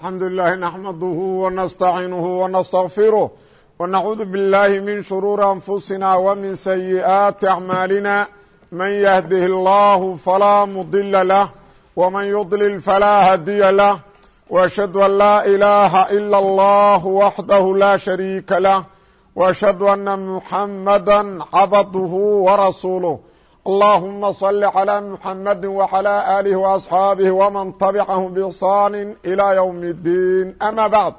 الحمد لله نحمده ونستعiنه ونستغفره ونعوذ بالله من شرور أنفuسina ومن سيئات أعماaلنا من يهده الله فلا مضل له ومن يضلل فلا هادي له وأشhهد أن لا إلaهa إلا الله وحده لا شريك له وأشhهد أن محمدا عبده ورسوله اللهم صل على محمد وعلى آله وأصحاabه ومن تبعهم بإحsان إلى يوم الدين أmا بعد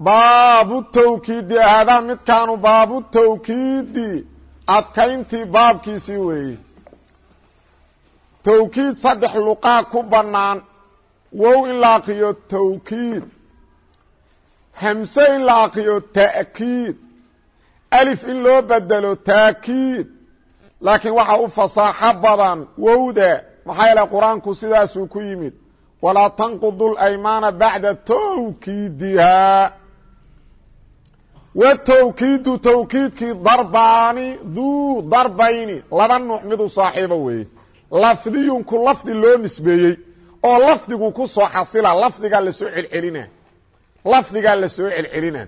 baabu التwkiidi haadaa midkaanu baabu التwkiidi adkayntii baabkiisii weeye towkiid saddex luqaa ku banaan wow in la akriyo towkiid hamse in la akriyo ta'kiid alif in loo bedelo taakiid laakiin waxaa u fasaaxo badan wowda maxaa yeele qur'aanku sidaasuu ku yimid. Walaa tanqudu اlaymaana bacda towkiidihaa watowkiidu towkiidkii darbaani duu darbayni laba nuuc miduu saaxiibo weeye. Lafdiyun ku lafdi loo nisbeeyey oo lafdigu ku soo xasila lafdigaa la soo celcelina lafdigaa la celcelina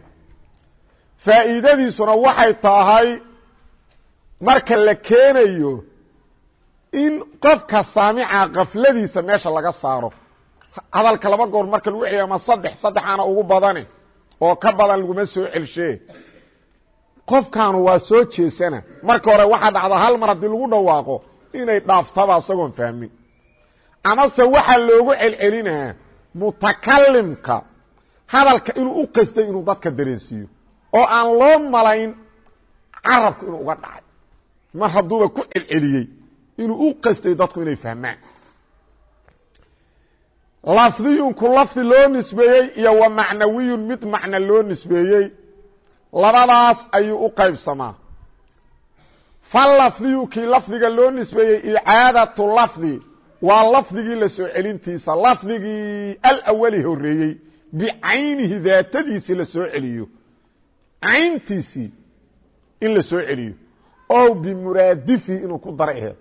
faa'iidadiisuna waxay tahay marka la keenayo in qofka saamica kafladiisa meesha laga saaro. Hadalka laba goor marka lagu celiyo ama saddex saddexaana ugu badane oo ka badan laguma soo celshee qofkaanu waa soo jeesana. Marka hore waxaa dhacda hal mar haddii lagu dhawaaqo inay dhaaftaba isagoon fahmin. Amase waxaa loogu celcelinaa mutakalimka hadalka inuu u qastay inuu dadka dareensiiyo. Oo aan loo malayn carabku inuu uga dhacay mar hadduuba ku celceliyey inuu u qastay dadku inay fahmaan. Lafdiyun ku lafdi loo nisbeeyey iyo wa macnawiyun mid macna loo nisbeeyey labadaas ayuu u qaybsamaa. Falafdiyu kii lafdiga loo nisbeeyey icaadatu lafdi waa lafdigii la soo celintiisa. Lafdigii alawali horeeyey bicaynihi daatadiisii la soo celiyo. Cayntiisii in la soo celiyo ow bimuraadifihi inuu ku dara aheed.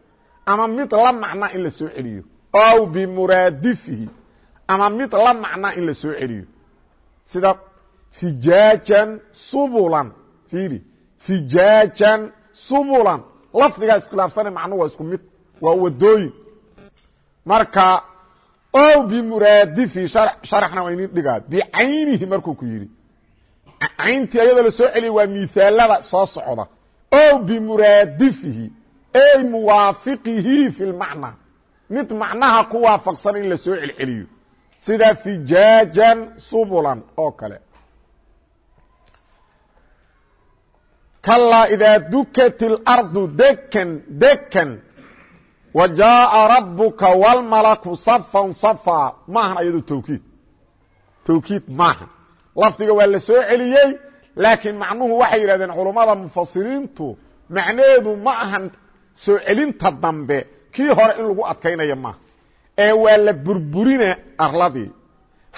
Ama mid la macnaa in la soo celiyo. Ow bimuraadifihi ama mid la macnaa in la soo celiyo. Sida fijaajan subulan. Fiiri. Fijaajan subulan. Lafdigaa iskhilaafsana macnu waa isku mid. Waa wadooyin marka ow bimuraadifihi sharaxna waa inin dhigaa. Bicaynihi markuu ku yidhi. Cayntii ayadoo la soo celiya waa miaalada soo socda o bimuraadifihi ey muwaafiqihi fi lmacnaa mid macnaha ku waafaqsan in la soo celceliyo sida fijaajan subulan oo kale kalaa idaa dukat اlardu dekan dekan wa jaaءa rabuka wاlmalaku safan safa maahan ayado towkiid towkiid maaha lafdiga waa la soo celiyey laakiin macnuhu waxay yidhahdeen culummada mufasiriintu macnaheedu ma ahan soo celinta dambe. Kii hore in lagu adkaynaya maaha ee waa la burburina arladii.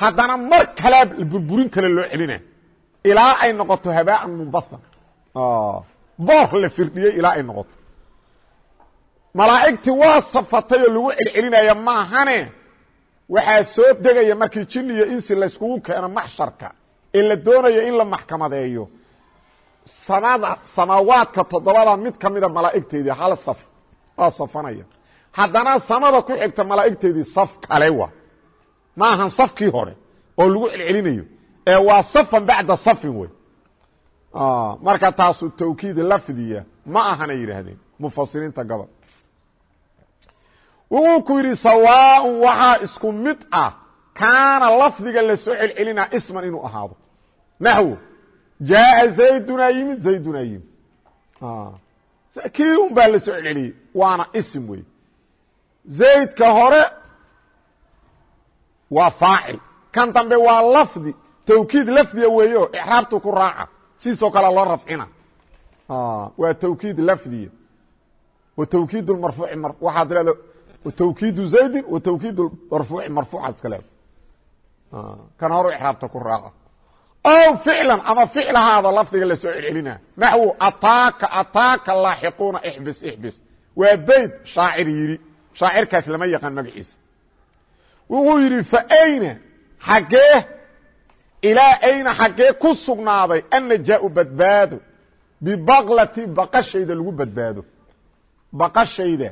Haddana mar kalea burburin kale loo celina ilaa ay noqoto habaan munbasan boor la firdhiyey ilaa ay noqoto. Malaa'igtii waa safatay oo lagu celcelinaya maahane waxaa soo degaya markii jin iyo insi layskugu keeno maxsharka ee la doonayo in la maxkamadeeyo. Samada samaawaadka toddobada mid ka mida malaa'igteedii hal saf waa safanaya. Haddana samada ku xigta malaa'igteedii saf kale wa ma ahan safkii hore oo lagu celcelinayo. Ee waa safan bacda safin wey. Marka taasu tawkiid lafdiya ma ahanay yidhaahdeen mufasiriinta gobol wuxuu ku yidhi sawaaء waxaa isku mid ah kaana lafdiga la soo celcelinaa isman inuu ahaado naxwo jaaa zaydunaa yimid zaydunaa yimid kii un baa la soo celceliyey waana ism wey zaydka hore waa faacil kan dambe waa lafdi tawkiid lafdiya weeyo icraabtu ku raaca sidiisoo kale loo rafcina waa tawkiid lafdiya wa tawkiid marfuuci waxaad leeda tawkiidu zaydin wa tawkiid marfuuci marfuucaad iska leeda kan hore icraabta ku raaca ow ficlan ama ficlahaada lafdiga la soo celcelina naxwu ataaka ataaka laaxiquuna ixbis ixbis waa bayd shaacir yidhi shaacirkaas lama yaqaan magaciisa wuxuu yidhi faayna xaggee ilaa ayna xaggee ku sugnaaday annajaau badbaado bibaqlati baqashayda lagu badbaado baqashayda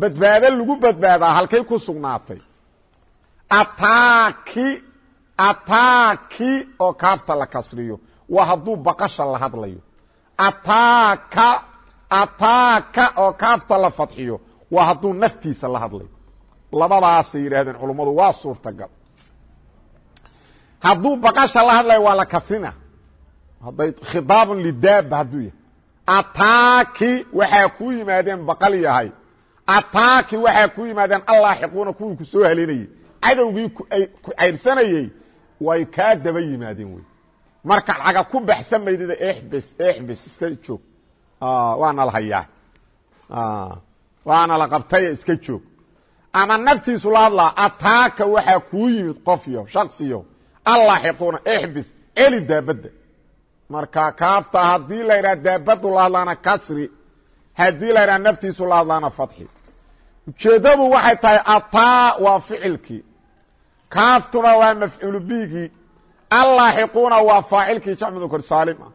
badbaado lagu badbaadaa halkay ku sugnaatay ataaki ataaki oo kaafta la kasriyo. Waa hadduu baqasha la hadlayo. Ataaka ataaka oo kaafta la fadxiyo. Waa hadduu naftiisa la hadlayo. Labadaasay yidhaahdeen culummadu waa suurtagal. Hadduu baqasha la hadlayo waa la kasrina. Hadday khidaabun lidaaba hadduu yahay. Ataaki waxaa ku yimaadeen baqal yahay. Ataaki waxaa ku yimaadeen allaaxiquuna kuwii ku soo haleynayey cadowgii ku cayrsanayey way kaa daba yimaadeen wey. Marka caga ku baxsan maydida exbes exbes iska joog. Waana la hayaa. Waana la qabtaya iska joog. Ama naftiisu la ataaka waxaa kuu yimid qofyo shaksiyo allaaxiquuna exbes celi daabadda. Marka kaafta haddii la yidhaha daabadu la kasri haddii la yidhaha naftiisu la hadlaana fatxi. Waxay tahay ataa waa ficilkii kaaftuna waa mafcuulu bigii allaaxiquuna waa faacilkii jamcu kor saalim ah.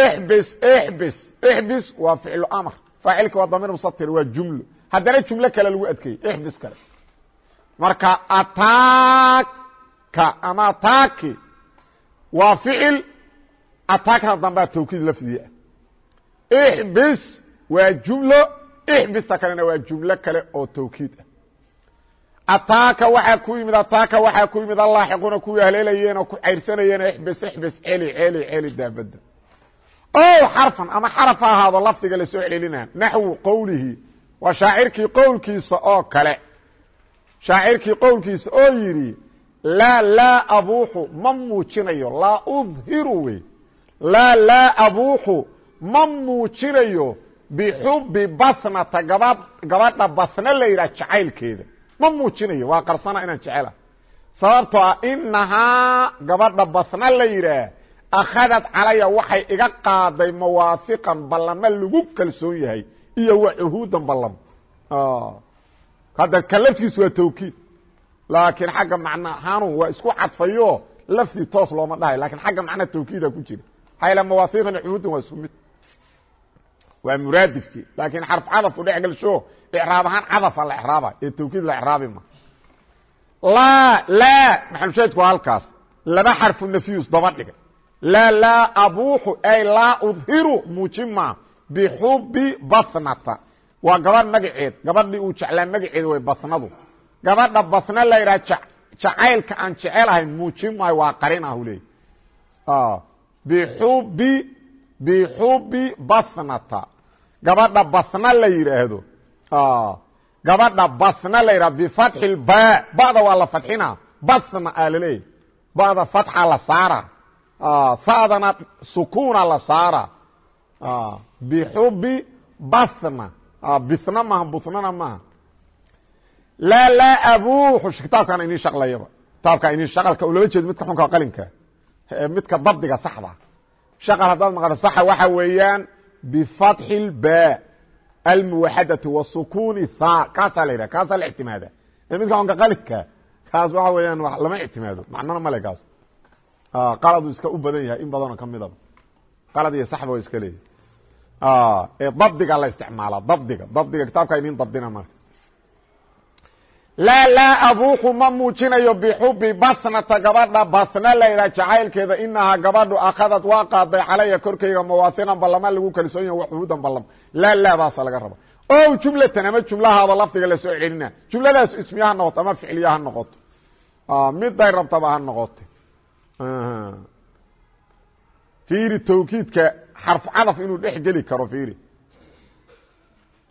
Exbis exbis exbis waa ficlu amr. Faacilki waa damiir musatir waa jumlo haddana jumlo kale lagu adkeeyey exbis kale. Marka ataaka ama ataaki waa ficil ataakada dambea tawkiid lafdii ah. Exbis waa jumlo exbista kalena waa jumlo kale oo tawkiid ah ataaka waxaa ku yimid ataaka waxaa ku yimid allaaxiquuna kuwii haleelayeen oo ku cayrsanayeen exbis exbis celi celi celi daabadda o xarfan ama xaraf ha ahaado lafdiga la soo celelina naxwu qowlihi. Waa shaacirkii qowlkiisa oo kale. Shaacirkii qowlkiisa oo yidhi laa laa abuuxu ma muujinayo. Laa udhiru wey laa laa abuuxu ma muujinayo. Bixubbi basnata gaba gabadha basna la yidhaha jacaylkeeda ma muujinayo waa qarsana inaan jecela sababtoo ah inahaa gabadha basna la yidhaah akhadad calaya waxay iga qaaday mawaafiqan ballamo lagu kalsoon yahay iyo wa cuhuudan ballam. Hadda ka laftigiisu waa tawkiid. Laakiin xagga macna ahaanu waa isku cadfayo lafdi toos looma dhahay lakiin xagga macna tawkiida ku jira. Maxaa yaele mawaafiqan iyo cuhuudan waa isku mid waa muraadifkii. Laakiin xarf cadafku dhex gelsho icraab ahaan cadafa la icraaba ee tawkiid la icraabi ma. Laa laa maxalushaydku waa halkaas. Laba xarfu nafyus daba dhiga laa laa abuuxu ay laa udhiru muujima bixubbi basnata. Waa gabadh magaceed. Gabadhii uu jeclaa magaceeda way basnadu. Gabadha basna la yidhaha jacaylka aan jecelahay muujin maayo waa qarin ah u leey bixubbi bixubbi basnata gabadha basna la yidhaahdo gabadha basna la yidhahdo bifatxi lba ba'da waa la fadxina basna aa laleeyahy ba'da fatxa la saara. Sadana sukuna la saara. Bixubi basna. Bisna maaha busnana maaha laa laa abuuxu kitaabkaan inin shaqlayaba. Kitaabkaa inin shaqalka ulama jeedo midka xunka qalinka. Midka dabdiga saxda. Shaqal haddaad maqato saxa waxa weeyaan lba almuwaxadati wa sukuni tha kaasaa la yidhaha kaasaa la ictimaada midka xunka qalinka kaas waxa weeyaan lama ictimaado macnana male kaas qaladu iska u badan yahay in badanoo ka midaba qalad iyo saxba waa iska leeyahy ee dabdiga la isticmaala dabdiga dabdiga kitaabka inin dabdina marka laa laa abuuxu ma muujinayo bixubi basnata gabadha basna la yidhaha jacaylkeeda inahaa gabadhu akhadad waa qaaday calaya korkayga mawaafiqan ballama lagu kalsoon yahay waxuudan ballam laa laadaasa laga raba o jumlatan ama jumlahaada lafdiga la soo celina jumladaas ismiya ha noqoto ama ficliya ha noqoto miday rabtaba ha noqote fiiri tawkiidka xarf cadaf inuu dhex geli karo fiiri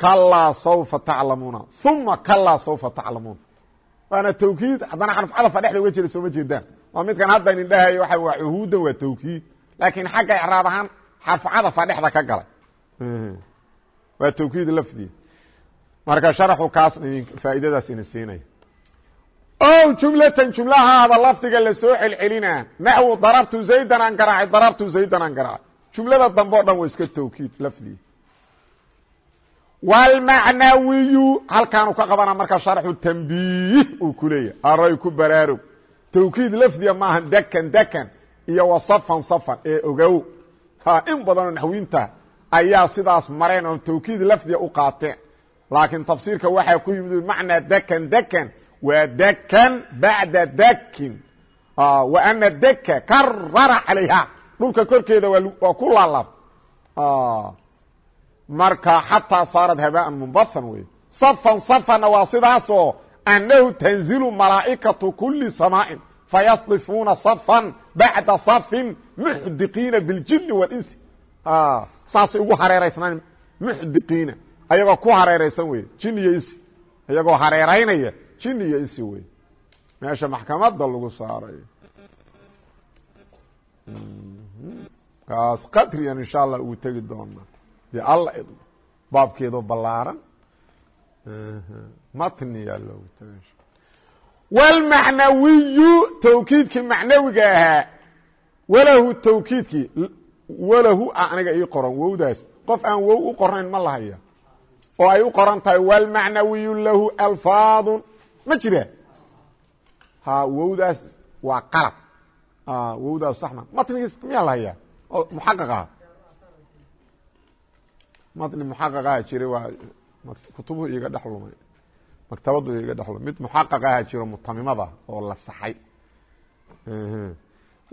kalaa saufa taclamuuna uma kalaa saufa taclamuuna waana tawkiid haddana xarf cadafa dhexda uga jira sooma jeedaan waa midkan hadda inin dhahayo waa waa cuhuudan waa tawkiid laakiin xagga icraab ahaan xarf cadafa dhexda ka galay waa tawkiid lafdi marka sharaxu kaas faa'iidadaas ina siinaya o jumlatan jumlahaada lafdiga la soo celcelina naxwu darabtu zaydan aan garaacay darabtu zaydan aan garaacay jumlada dambe o dhan waa iska tawkiid lafdi wlmacnawiyu halkaanu ka qabana marka sharxu tambiih uu ku leeyahy aray ku baraarog tawkiid lafdiga maaha dekan dekan iyo wa safan ee ogow in badanoo naxwiinta ayaa sidaas mareen oon tawkiid lafdiga u qaateen laakiin tafsiirka waxaa ku yimid macnaa dekan dekan waa dekan bacda dekin wa ana deka karara calayha dhulka korkeeda waa ku laalaab marka xataa saarat habaan munbathan wey safan safanna waa sidaasoo annahu tanzilu malaa'ikatu kuli samaa'in fayasdifuuna safan bacda safin muxdiqiina biاljini walinsi. Saasay ugu hareeraysnaan muxdiqiina. Ayagoo ku hareeraysan wey jin iyo insi. Ayagoo hareeraynaya jin iyo insi wey meesha maxkamadda lagu saaray. Kaas qadriyan insha allah ugu tegi doona dee alla baabkeedoo ballaaran. Matniyaa loogu tega wlmacnawiyu tawkiidkii macnawiga ahaa walahu tawkiidkii walahu aniga ii qoran wowdaas. Qof aan wow u qornayn ma lahaya. Oo ay u qoran tahay wlmacnawiyu lahu alfaadun. Ma jira. Ha wowdaas waa qalad wowdaas saxma matnigiis miyaa lahaya oo muxaqaq aha matni muxaqaqaha jiray waa kutubuhu iga dhex lumay maktabadu iga dhex lumay mid muxaqaq aha jiro mutamimada oo la saxay.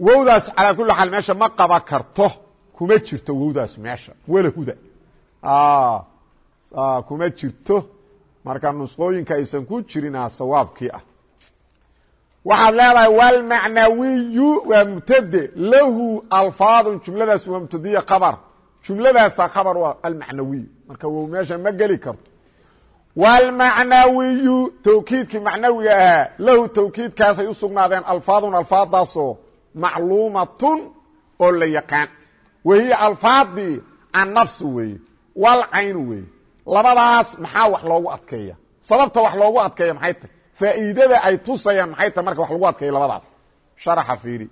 Wowdaas calaa kuli xaal meesha ma qaba karto kuma jirto wowdaas meesha. Walahuda kuma jirto. Marka nusqooyinka aysan ku jirina sawaabkii ah. Waxaad leedahay wlmacnawiyu waa mubtade lahu alfaadun jumladaas waa mubtadiya kabar jumladaasa khabar waa almacnawiyu marka wow meesha ma geli karto. Wlmacnawiyu tawkiidkii macnawiga ahaa lahu tawkiidkaasay u sugnaadeen alfaadun alfaadaasoo macluumatun oo la yaqaan. Wahiya alfaadii annafsu weeye walcaynu weeye labadaas maxaa wax loogu adkeeya? Sababta wax loogu adkeeya maxay tahy faa'iidada ay tusayaan maxay tahy marka wax lagu adkeeya labadaas? Sharaxa fiiri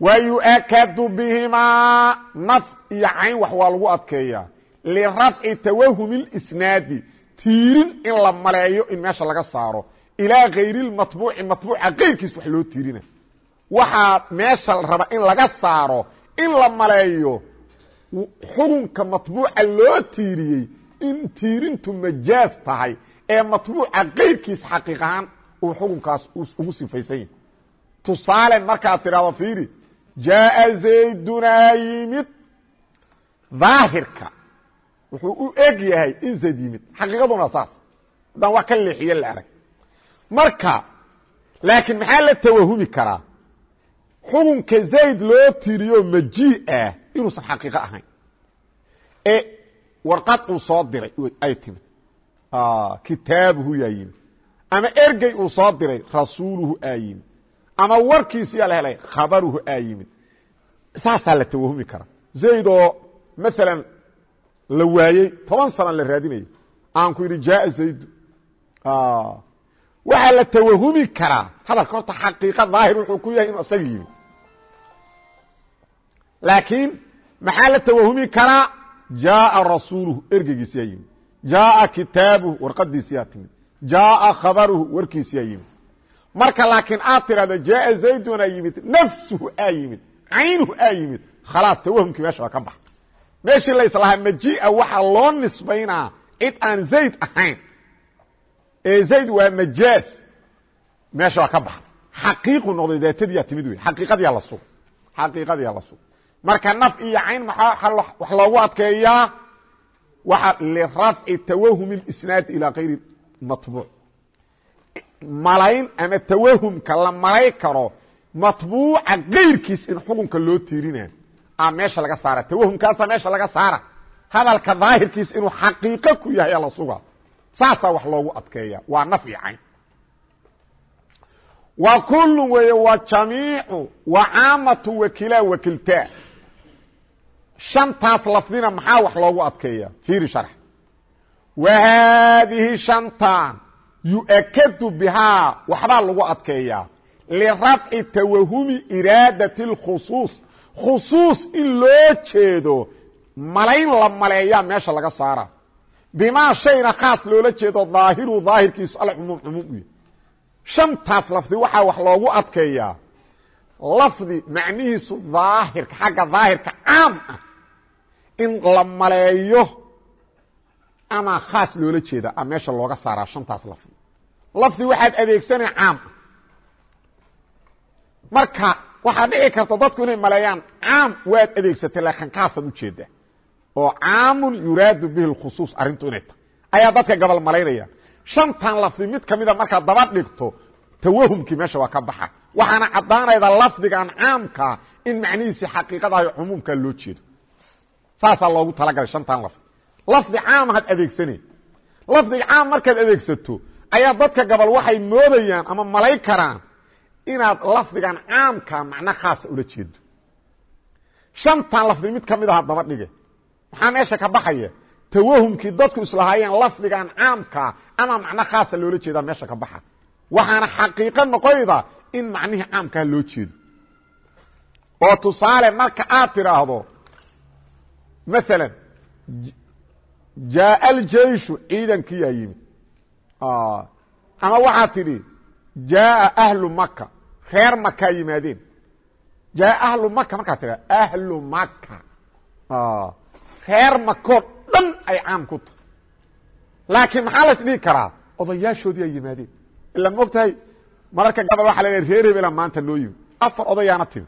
wa yu'akadu bihimaa naf iyo cayn wax waa lagu adkeeyaa. lirafci tawahumi اlisnaadi tiirin in la maleeyo in meesha laga saaro. ilaa kayri اlmatbuuci matbuuca keyrkiis wax loo tiirina. Waxaa meesha raba in laga saaro in la maleeyo xukunka matbuuca loo tiiriyey in tiirintu majaaz tahay ee matbuuca keyrkiis xaqiiq ahaan uu xukunkaas ugu sifaysan yahay. Tusaale markaad tidhahdo fiiri jaaa zaydunaa yimid daahirka wuxuu u eg yahay in zayd yimid xaqiiqaduna saas haddaan wax ka leexiye la arag marka laakiin maxaa la tawahumi karaa xukunka zayd loo tiriyo majii ah inuusan xaqiiqo ahayn ee warqad uu soo diray ay timid kitaabuhu yaa yimid ama ergey uu soo diray rasuuluhu aa yimid ama warkiisiyaa la helay. Khabaruhu aa yimid. Saasaa la tawahumi karaa. Zayd oo maalan la waayey toban sana la raadinayay. Aan ku yidhi jaaa zaydu waxaa la tawahumi karaa. Hadalka horta xaqiiqa daahir wuxuu ku yahay inuu isaga yimid. Laakiin maxaa la tawahumi karaa? Jaaa rasuuluhu ergeygiisiyaa yimid. Jaaa kitaabuhu warqadiisiyaa timid. Jaaa khabaruhu warkiisiyaa yimid marka laakiin aad tidhahdo jaaa zayduna yimid nafsuhu aa yimid caynuhu aa yimid khalaas tawahumkii meesha waa ka baxa meeshii layslahaa majia waxaa loo nisbaynaa cid aan zayd ahayn. Ee zayd waa majaaz meesha waa ka baxa xaqiiqu noqday daatadiyaa timid wey xaqiiqadiyaa la suga xaqiiqadiyaa la suga marka naf iyo cayn maxaa wax loogu adkeeyaa? Waxa lirafci tawahum اlisnaad ilaa kayri matbuuc malayn ama tawahumka la malay karo matbuuca kayrkiis in xukunka loo tiirina. A meesha laga saara. Tawahumkaasa meesha laga saara. Hadalka daahirkiis inuu xaqiiqo ku yahay la suga saasaa wax loogu adkeeya waa naf iyo cayn. Wa kulu weeye wa jamiicu wa caamatu wakilaa wakiltaa shantaas lafdina maxaa wax loogu adkeeya fiiri sharx. Wa haadihi shantan yu'akadu bihaa waxbaa lagu adkeeyaa. Lirafci tawahumi iraadati اlkhusuus khusuus in loo jeedo malayn la maleeyaa meesha laga saara. Bimaa shayna khaas loola jeedo daahiru daahirkiisu alcumuum cumuum u yahy shantaas lafdi waxaa wax loogu adkeeyaa. Lafdi macnihiisu daahirka xagga daahirka caam ah. In la maleeyo ama khaas loola jeeda meesha looga saaraa shantaas lafdi. Lafdi waxaad adeegsanay caam. Ah marka waxaa dhici karta dadku inay maleeyaan caam waad adeegsatay laakiin khaasaad ujeedda oo caamun yuraadu bihi lkhusuus arrintu inay tahay. Ayaa dadka gabal malaynayaan shantan lafdi mid kamida markaad daba dhigto tawahumkii meesha waa ka baxa. Waxaana caddaanayda lafdigan caamkaa in macnihiisii xaqiiqadahayo cumuumkaa loo jeedo. Saasaa loogu talagalay shantan lafdi lafdi caam had adeegsane lafdiga caam markaad adeegsato ayaa dadka gabal waxay moodayaan ama malay karaan inaad lafdigan caamka macno khaasa ula jeedo shantan lafdi mid ka mid aha daba dhige. Maxaa meesha ka baxaya tawahumkii dadku islahaayeen lafdigan caamkaa ama macno khaasa loola jeedaa meesha ka baxa. Waxaana xaqiiqo noqoyda in macnihii caamkaa loo jeedo. Oo tusaale marka aad tidhaahdo maala jaaa aljeishu ciidankiyaa yimid. Ama waxaad tidhi jaaa ahlu maka reer makaa yimaadeen. Jaaa ahlu maka markaad tidhahdo ahlu maka reer makoo dhan ay caam ku tahay. Laakiin maxaa las dhigi karaa? Odayaashoodii ay yimaadeen. Ila ma og tahay mararka gabal waxa la reer hebela maanta noo yimid. Afar odayaana timi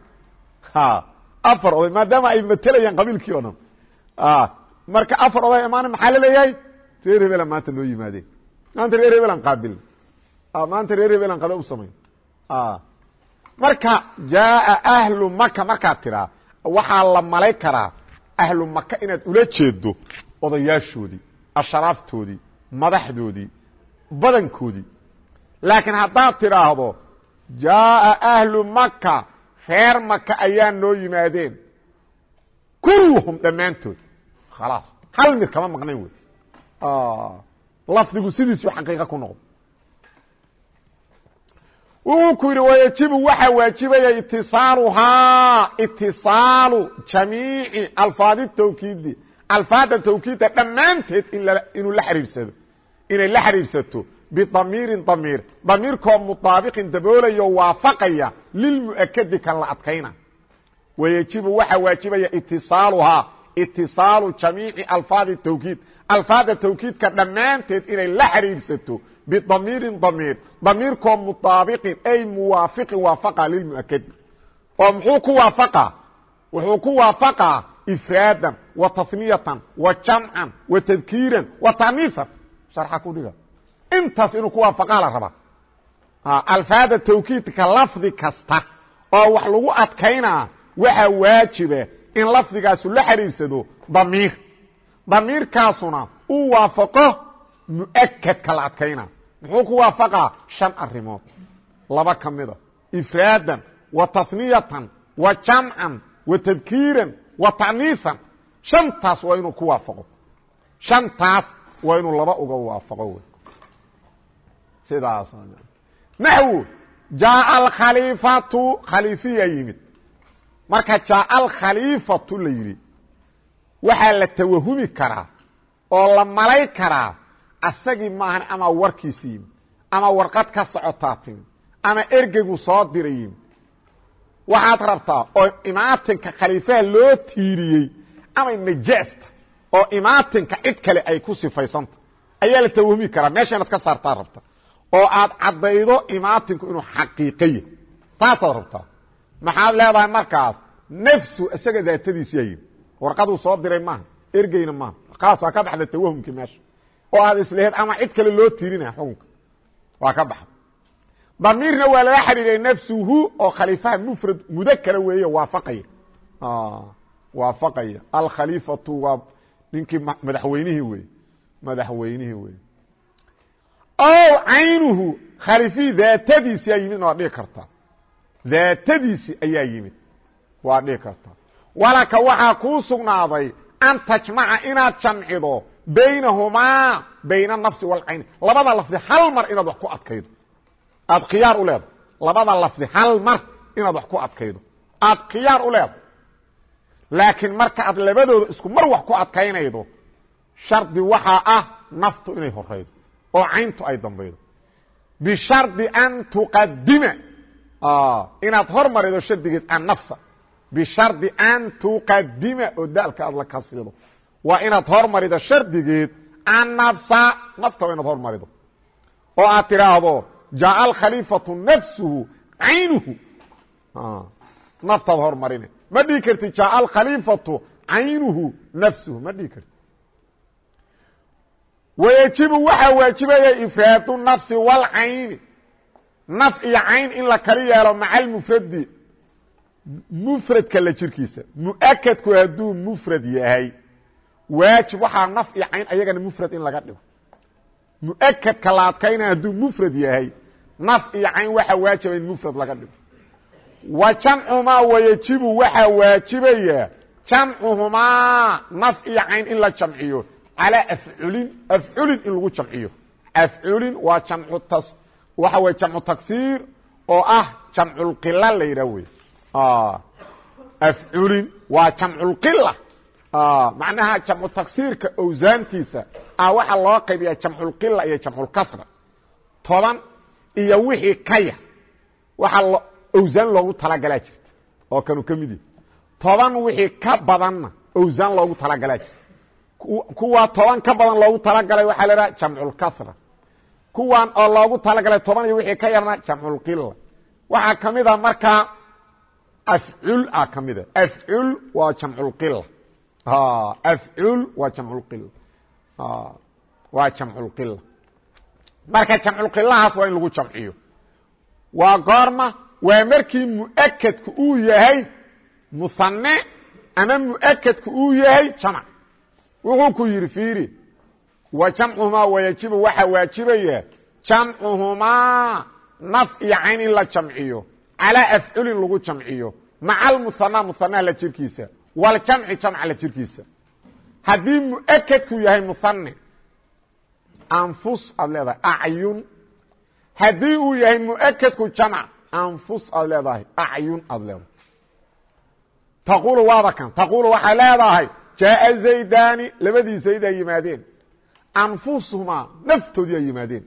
afar oday maadaama ay matelayaan qabiilkii o dhan marka afar oday imaana maxaa la leeyahay? Reer hebela maanta noo yimaadeen. Maanta reer hebelan qaabil maanta reer hebelan qada u samayn. Marka jaaa ahlu maka markaad tiraa waxaa la malay karaa ahlu maka inaad ula jeedo odayaashoodii ashraaftoodii madaxdoodii badankoodii laakiin haddaad tidhaahdo jaaa ahlu maka reer maka ayaa noo yimaadeen. Kulluhum dhammaantood khalaas hal mir kama maqnayn wey lafdigu sidiisu xaqiiqa ku noqdo wuxuu ku yidhi wayajibu waxaa waajibaya itisaaluhaa itisaalu jamiici alfaadi tawkiidi alfaada tawkiidda dhammaanteed inuu la xiriirsado inay la xiriirsato bidamiirin damiir damiirkoo mutaabiqin daboolayo waafaqaya lilmu'akadi kan la adkayna wayajibu waxaa waajibaya itisaaluhaa itisaalu jamiici alfaadi tawkiid alfaada tawkiidka dhammaanteed inay la xiriirsato bidamiirin damiir damiirkoo mutaabiqin ay muwaafiqin waafaqa lilmu'akadi oo muxuu ku waafaqa wuxuu ku waafaqaa ifraadan wa tasniyatan wa jamcan wa tadkiiran wa taaniisan sharxa ku dhiga intaas inuu ku waafaqaa la rabaa alfaada tawkiidka lafdi kasta oo wax lagu adkaynaa waxaa waajiba in lafdigaasu la xiriirsado damiir. Damiirkaasuna uu waafaqo mu'akadka la adkaynaa muxuu ku waafaqaa shan arimood laba ka mida. Ifraadan wa tasniyatan wa jamcan wa tadkiiran wa ta'niisan shantaas waa inuu ku waafaqo. Shantaas waa inuu laba uga waafaqo sidaas. Naxwu jaaa alkhaliifatu khaliifiya yimid marka jaaa alkhaliifatu la yidhi waxaa la tawahumi karaa oo la malay karaa asagii maahan ama warkiisi yimid ama warqad ka socotaa timid ama ergeygu soo diray yimid waxaad rabtaa oo imaatinka khaliifaha loo tiiriyey ama najaasta oo imaatinka cid kale ay ku sifaysanta ayaa la tawahumi karaa. Meesha ka saartaa rabta. Oo aad caddaydo imaatinku inuu xaqiiqaya taasaad rabtaa maxaad leedahay markaas? Nafsu isaga daatadiisiyaa yimi warqaduu soo diray maaha. Ergeyna maaha. Khalaas waa ka baxda tawahumkii meesha. Oo aad isleheed ama cid kale loo tiirinaya xukunka. Waa ka baxa damiirna waa lala xidhiiray nafsuhu oo khaliifaha mufrad mudakara weeye waafaqaya. Waafaqaya. Alkhaliifatu waa ninkii madaxweynihii wey madaxweynihii wey ow caynuhu khaliifihii daatadiisi ayaa yimid waa dhihi kartaa daatadiisi ayaa yimid. Waa dhihi kartaa walaka waxaa kuu sugnaaday an tajmaca inaad jamcido baynahumaa bayna anafsi waalcayni labada lafdi hal mar inaad wax ku adkaydo. Aad khiyaar u leedahay. Labada lafdi hal mar inaad wax ku adkaydo. Aad khiyaar u leedahay. Laakiin marka aad labadooda isku mar wax ku adkaynaydo shardi waxaa ah naftu inay horaydo oo cayntu ay dambaydo. Bishardi an tuqadima inaad hormarido shardigeed annafsa bishardi an tuqadima oo daalka aad la kasrido waa inaad hormarido shardigeed annafsa nafta waa inaad hormarido oo aad tidhaahdo jaaa alkhaliifatu nafsuhu caynuhu naftaad hormarine ma dhihi karti jaaa alkhaliifatu caynuhu nafsuhu ma dhihi karti wayajibu waxaa waajibaya ifraadu nafsi walcayni naf iyo cayn in la kali yeelo maca almufradi mufradka la jirkiisa. Muakadku hadduu mufrad yahay waajib waxaa naf iyo cayn ayagana mufrad in laga dhigo. Muakadka la adkayna hadduu mufrad yahay naf iyo cayn waxaa waajiba in mufrad laga dhigo. Wa jamcumaa wayajibu waxaa waajibaya jamcuhumaa naf iyo cayn in la jamciyo. Calaa afculin afculin in lagu jamciyo. Afculin waa jamcu waxa weye jamcu taksiir oo ah jamculqila la yidhah wey afculin waa jamculqila macnaha jamcu taksiirka owsaantiisa ah waxaa loo qaybiyaa jamculqila iyo jamculkasra toban iyo wixii ka yar waxaa owsaan loogu talagalaa jirta oo kanu ka mid toban wixii ka badanna owsaan loogu talagalaa jirta. Kuwa toban ka badan loogu talagalay waxaa la idhaha jamculkasra kuwan oo loogu talagalay toban iyo wixii ka yarna jamculqila waxaa ka mida markaa afcul a ka mida afcul waa jamculqila afcul waa jamculqila waa jamculqila marka jamculqilahaas waa in lagu jamciyo. Waa goorma waa markii muakadku uu yahay muhane ama muakadku uu yahay jamc wuxuu ku yidhi fiiri wa jamcuhumaa wayajibu waxaa waajibaya jamcuhumaa naf iyo cayn in la jamciyo calaa afculin lagu jamciyo maca almuhanaa muhanaa la jirkiisa waljamci jamca la jirkiisa. Haddii muakadku yahay muhane anfus aad leedahay acyun haddii uu yahay muakadku jamc anfus aad leedahay acyun aad leedahay. Taqulu waaba kan taqulu waxaa leedahay jaaa zaydani labadii zaydaa yimaadeen anfusuhumaa naftoodii ay yimaadeen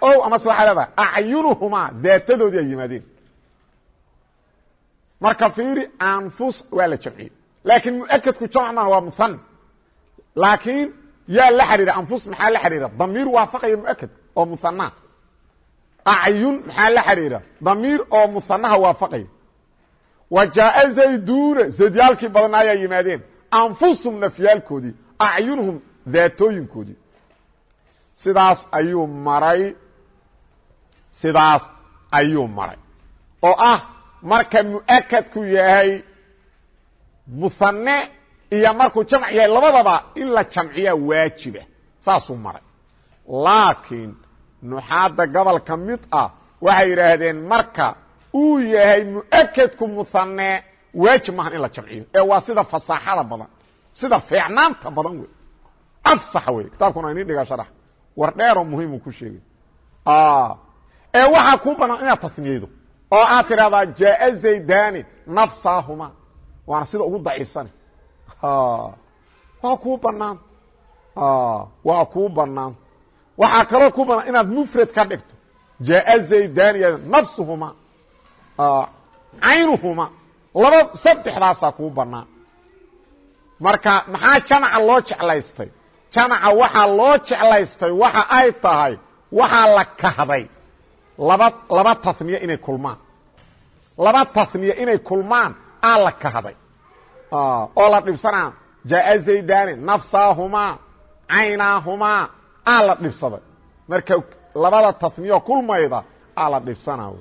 o amase waxaa leedahay acyunuhumaa daatadoodii ay yimaadeen marka fiiri anfus waa la jamciyey laakiin muakadku jamc maa waa muhan laakiin yaa la xidhiira anfus maxaa la xidhiira damiir waafaqaya muakad oo muhanaa acyun maxaa la xidhiira damiir oo muhanaha waafaqaya wa jaaa zayduna zaydyaalkii badnaa ayaa yimaadeen anfusum nafyaalkoodii acyunhum daatooyinkoodii sidaas ayuu maray sidaas ayuu maray. Oo ah marka muakadku yahay muhane iyo markuu jamc yahay labadaba in la jamciyaa waajiba saasuu maray. Laakiin nuxaadda gobolka mid ah waxay yidhaahdeen marka uu yahay muakadku muhane waajib maahan in la jamciyo. Ee waa sida fasaaxada badan sida fiicnaanta badan wey afsax wey kitaabkuna inin dhiga sharax. War dheeroo muhiimu ku sheegay. Ee waxaa kuu banaan inaad tasniyeydo oo aad tidhahdaa jaaa zaydani nafsaahuma. Waana sida ugu daciifsane waa kuu banaan. Waa kuu banaan. Waxaa kaloo ku banaan inaad mufrad ka dhigto. Jaaa zaydani nafsuhuma. Caynuhuma. Laba saddexdaasaa kuu banaan. Marka maxaa jamaca loo jeclaystay jamaca waxaa loo jeclaystay waxa ay tahay waxaa la kahday. Laba laba tasniye inay kulmaan. Laba tasniye inay kulmaan aa la kahday. Oo la dhibsanaa jaaa zaydani nafsaahumaa caynaahumaa aa la dhibsaday. Marka labada tasniyo kulmayda aa la dhibsanaa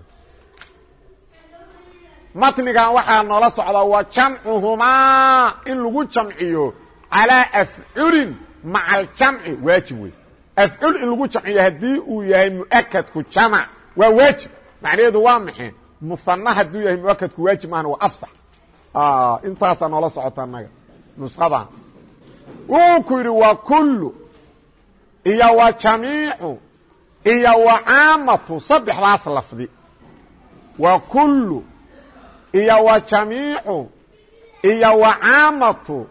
matnigan waxaa noola socdaa waa jamcuhumaa in lagu jamciyo calaa afculin maca aljamci waajib wey afcul in lagu jamciyo haddii uu yahay muakadku jamac waa waajib. Macnaheedu waa maxe muhana hadduu yahay muakadku waajib maahana waa afsax. Intaasaa noola socota anaga nushadan wuxuu ku yidhi waa kullu iyo wa jamiicu iyo wa caamatu saddexdaas lafdi. Waa kullu iyo wa jamiicu iyo wa caamatu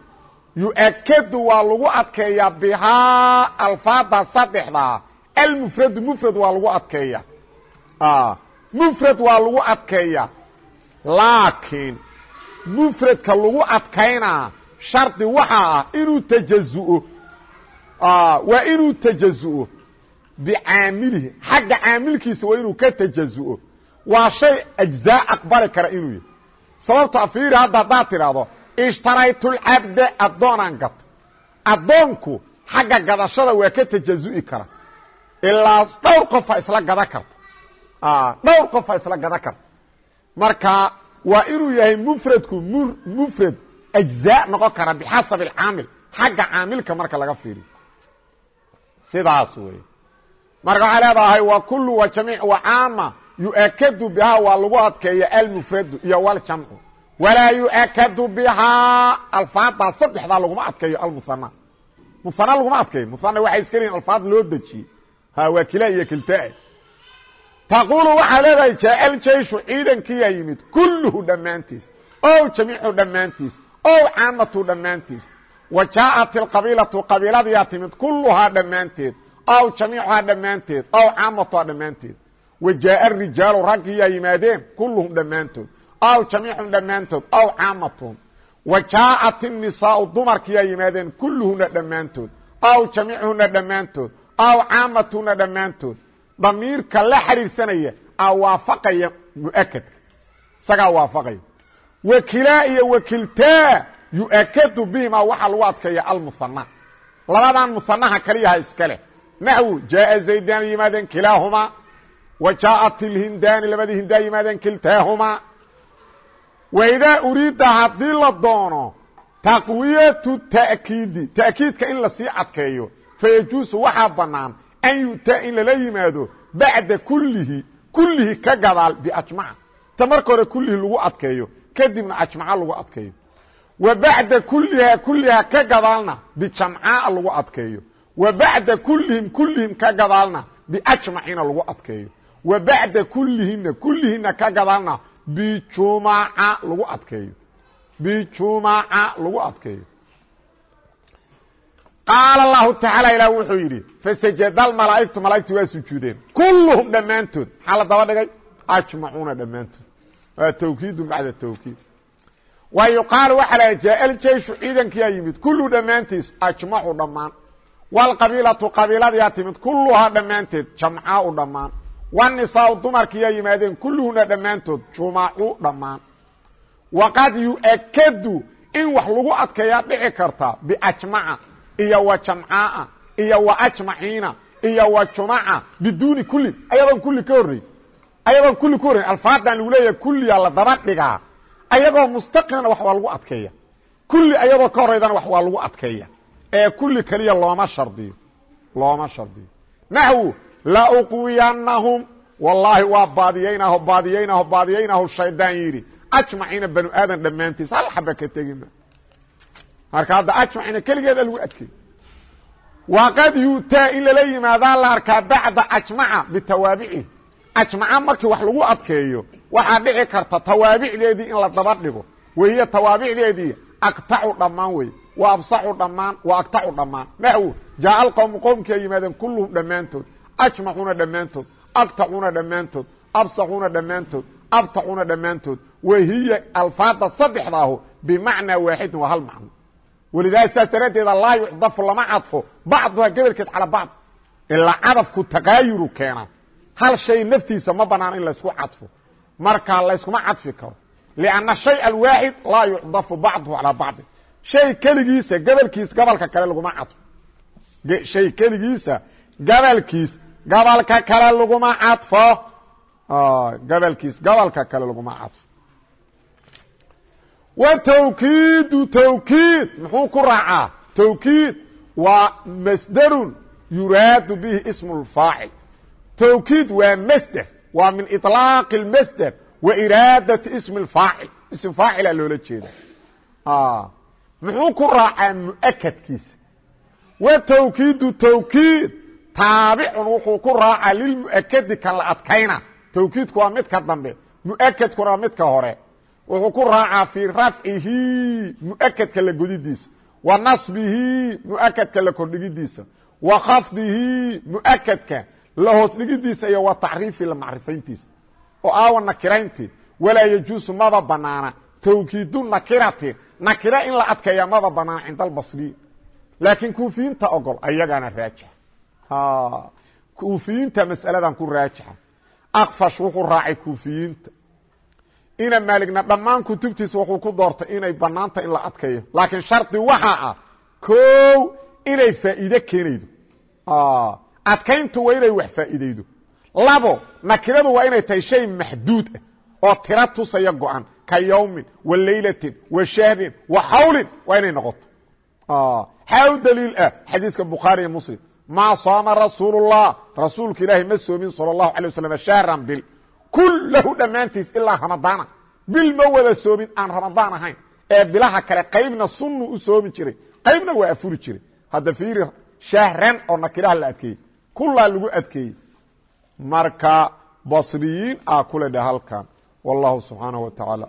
yu'akadu waa lagu adkeeyaa bihaa alfaada saddexdaa almufradu mufrad waa lagu adkeeya mufrad waa lagu adkeeya laakiin mufradka lagu adkaynaa shardi waxaa ah inuu tajazu'o. Waa inuu tajazu'o. Bicaamilihi xagga caamilkiisa waa inuu ka tajazu'o. Waa shay ajzaa aqbali kara inuu yahy sababta fiiri hadda haddaad tidhaahdo ishtaraytulcabda addoonaan gato addoonku xagga gadashada waa ka tajazu'i kara. Ilaa dhowr qofa isla gada karta dhowr qofa isla gada karta marka waa inuu yahay mufradku mufrad ajzaa noqon kara bixasabi alcaamil. Xagga caamilka marka laga fiiriyo. Sidaas wey marka waxay leedahay wa kulu wa jamiic wa caama yu'akadu bihaa waa lagu adkeeya almufradu iyo waljamcu walaa yu'akadu bihaa alfaaddaa saddexdaa laguma adkeeyo almuhana muhana laguma adkeeyo. Muhana waxay iska leeyiin alfaad loo dejiyey ha waa kila iyo kiltaa. Taquulu waxaa leedahay jaa ljeishu ciidankiyaa yimid. Kulluhu dhammaantiis. Ow jamiicu dhammaantiis. Ow caamatu dhammaantiis. Wa jaaءat ilqabiilatu qabiiladiyaa timid. Kulluhaa dhammaanteed. Ow jamiicuhaa dhammaanteed. Ow caamatuhaa dhammaanteed. Wa jaaءa rijaalu raggiyaa yimaadeen. Kulluhum dhammaantood ow jamiicum dhammaantood ow caamatuhum wa jaaءat الnisaau dumarkiyaa yimaadeen kulluhuna dhammaantood ow jamiicuhuna dhammaantood ow caamatuhuna dhammaantood damiirka la xiriirsanaya aa waafaqaya muakadka isagaa waafaqaya wakilaa iyo wakiltaa yu'akadu bihimaa waxaa lagu adkeeya almuhana labadan muhanaha kaliyaha iska leh naxwu jaaa zaydaan yimaadeen kilaahumaa wa jaaءat ilhindaani labadii hindaa yimaadeen kiltaahumaa waidaa uriida haddii la doono taqwiyatu ta'kiidi. Ta'kiidka in la sii adkeeyo fayajuusu waxaa bannaan an yu'taa in lala yimaado bacda kullihi kullihi ka gadaal biajmaca. Ta marka hore kullihi lagu adkeeyo kadibna ajmaca lagu adkeeyo. Wa bacda kullihaa kullihaa ka gadaalna bijamcaa lagu adkeeyo. Wa bacda kullihim kullihim ka gadaalna biajmacina lagu adkeeyo. Wa bacda kullihina kullihina ka gadaalna bijumaca lagu adkeeyo. Bijumaca lagu adkeeyo. Qaala allahu tacaala ilaah wuxuu yidhi fasajada almalaa'igtu malaa'igtu waa sujuudeen. Kulluhum dhammaantood. Maxaa la daba dhigay? Ajmacuuna dhammaantood. Waa tawkiidun bacda tawkiid. Wa yuqaalu waxaa la jaa ljeishu ciidankiyaa yimid kullu dhammaantiis ajmacu dhammaan. Waalqabiilatu qabiiladiyaa timid kulluhaa dhammaanteed jamcaau dhammaan wanisaau dumarkiyaa yimaadeen kulluhuna dhammaantood jumacu dhammaan. Waqad yu'akadu in wax lagu adkeeyaa dhici karta biajmaca iyo wa jamcaaa iyo wa ajmaciina iyo wa jumaca biduuni kulin ayadoon kulli ka horrey ayadoon kulli ka horreyn. Alfaadan lagu leeyahay kulliyaa la daba dhigaa. Ayagoo mustaqilana wax waa lagu adkeeya. Kulli ayadoo ka horraydana wax waa lagu adkeeya. Ee kulli keliya looma shardiyo. Looma shardiyo. Naxwu la uqwiyanahum wallaahi waa baadiyaynaho baadiyaynaho baadiyaynahu shaydaan yidhi ajmaciina banu aadan dhammaantiis hal xaba ka tegima marka hadda ajmacina keligeeda lagu adkeey waqad yu'taa in lala yimaadaa la arkaa bacda ajmaca bitawaabicihi ajmaca markii wax lagu adkeeyo waxaa dhici karta tawaabicdeedii in la daba dhigo wahiya tawaabicdeedii aktacu dhammaan wey wa absaxu dhammaan wa aktacu dhammaan naxwu jaa alqowmu qowmkii ay yimaadeen kulluhum dhammaantood ajmacuuna dhammaantood aktacuuna dhammaantood absaxuuna dhammaantood abtacuuna dhammaantood wahiya alfaada saddexdaahu bimacnaa waaxidin waa hal macno. Walidaali saas daraaddeeda laa yucdafu lama cadfo bacduha gebolkeed calaa bacd ilaa cadafku taqaayuru keena. Hal shay naftiisa ma banaano in laysku cadfo. Marka layskuma cadfi karo lianna shay alwaaxid laa yucdafu bacduhu calaa bacdin shay keligiisa gobolkiis gobolka kale laguma cadfo. Shay keligiisa gobolkiis gobolka kale laguma cadfo gobolkiis gobolka kale laguma cadfo wa tawkiidu tawkiid muxuu ku raacaa tawkiid waa masderun yuraadu bihi ismu اlfaacil tawkiid waa masder waa min iطlaaqi اlmasder wa iraadati ismi اlfaacil ism faacila loola jeeda muxuu ku raacaa mu'akadkiisa wa tawkiidu tawkiid taabicun wuxuu ku raacaa lilmu'akadi kan la adkayna. Tawkiidku waa midka dambe. Mu'akadkuna waa midka hore. Wuxuu ku raacaa fii rafcihi mu'akadka la godidiisa wa nasbihi mu'akadka la kordhigidiisa. Wa khafdihi mu'akadka la hoos dhigidiisa iyo wa tacriifi la macrifayntiisa. Oo aawa nakirayntii walaa yajuusu maba banaana. Tawkiidu nakirati nakira in la adkeeya maba banaana cinda raajixa kuufiyiinta mas'aladan ku raajixa akfash wuxuu raacay kuufiyiinta. Ina maaligna dhammaan kutubtiisa wuxuu ku doortay inay banaanta in la adkeeyo laakiin shardi waxaa ah kow inay faa'iide keenaydo. Adkayntu waa inay wax faa'iidaydo. Labo nakiradu waa inay tahay shay maxduud ah oo tira tusaya go-an. Ka yawmin wa laylatin wa shahrin wa xawlin waa inay noqoto. Xaa u daliil ah xadiiska bukhaari iyo muslim maa saama rasuulullah rasuulka ilaahay ma soomin sala allahu alay waslm shahran bil kullahu dhammaantiis ilaa ramadaana bil ma wada soomin aan ramadaan ahayn ee bilaha kale qaybna sunnu u soomi jiray qaybna waa afuri jiray hadda fiiri shahran oo nakiraha la adkeeyey kullaa lagu adkeeyey marka basriyiin ah kule dheh halkan wallahu subxaanahu wa tacaala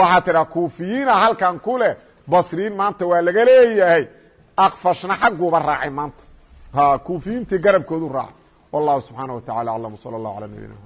waxaa kuufiyiina halkan ku leh basriyiin maanta waa laga leeyahay akfashna xagguuba raacay maanta ha kuufiyiintii garabkoodu raac wallahu subxaanaه wa tacala aclam sala اllah ala nabiyina